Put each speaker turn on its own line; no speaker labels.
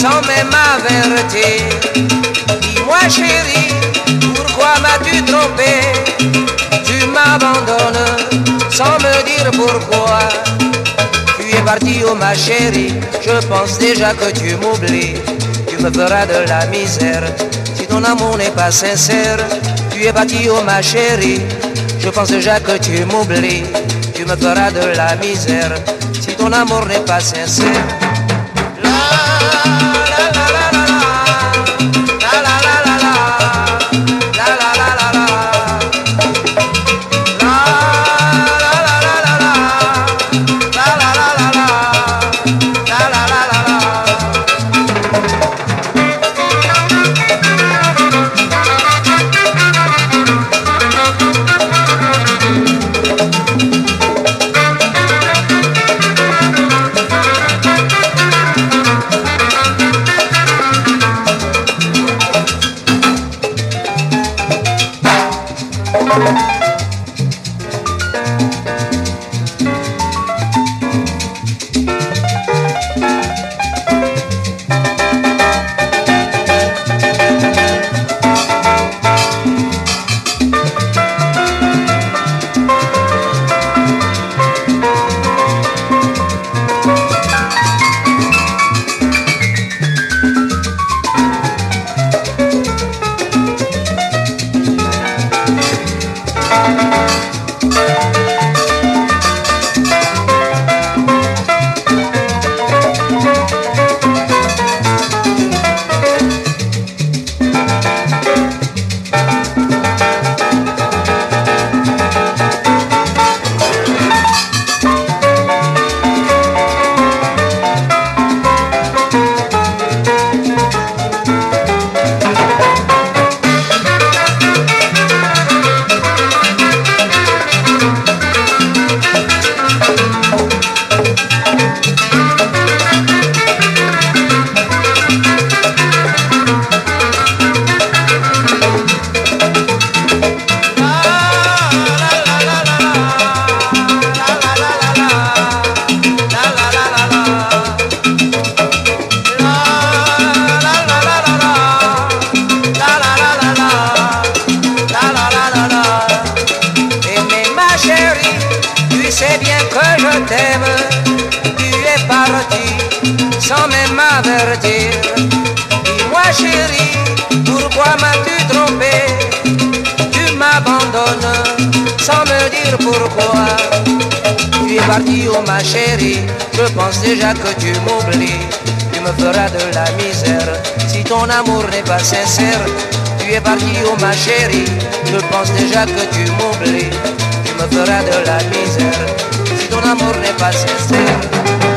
sans même avertir. Dis-moi chérie, pourquoi m'as-tu trompé? Tu m'abandonnes sans me dire pourquoi. Tu es parti, oh ma chérie, je pense déjà que tu m'oublies. Tu me feras de la misère si ton amour n'est pas sincère. Tu es parti, oh ma chérie, je pense déjà que tu m'oublies. Tu me feras de la misère si ton amour n'est pas sincère. Thank Dis-moi chérie, pourquoi m'as-tu trompé? Tu m'abandonnes sans me dire pourquoi. Tu es parti, oh ma chérie, je pense déjà que tu m'oublies. Tu me feras de la misère si ton amour n'est pas sincère. Tu es parti, oh ma chérie, je pense déjà que tu m'oublies. Me feras de la misère si ton amour n'est pas sincère.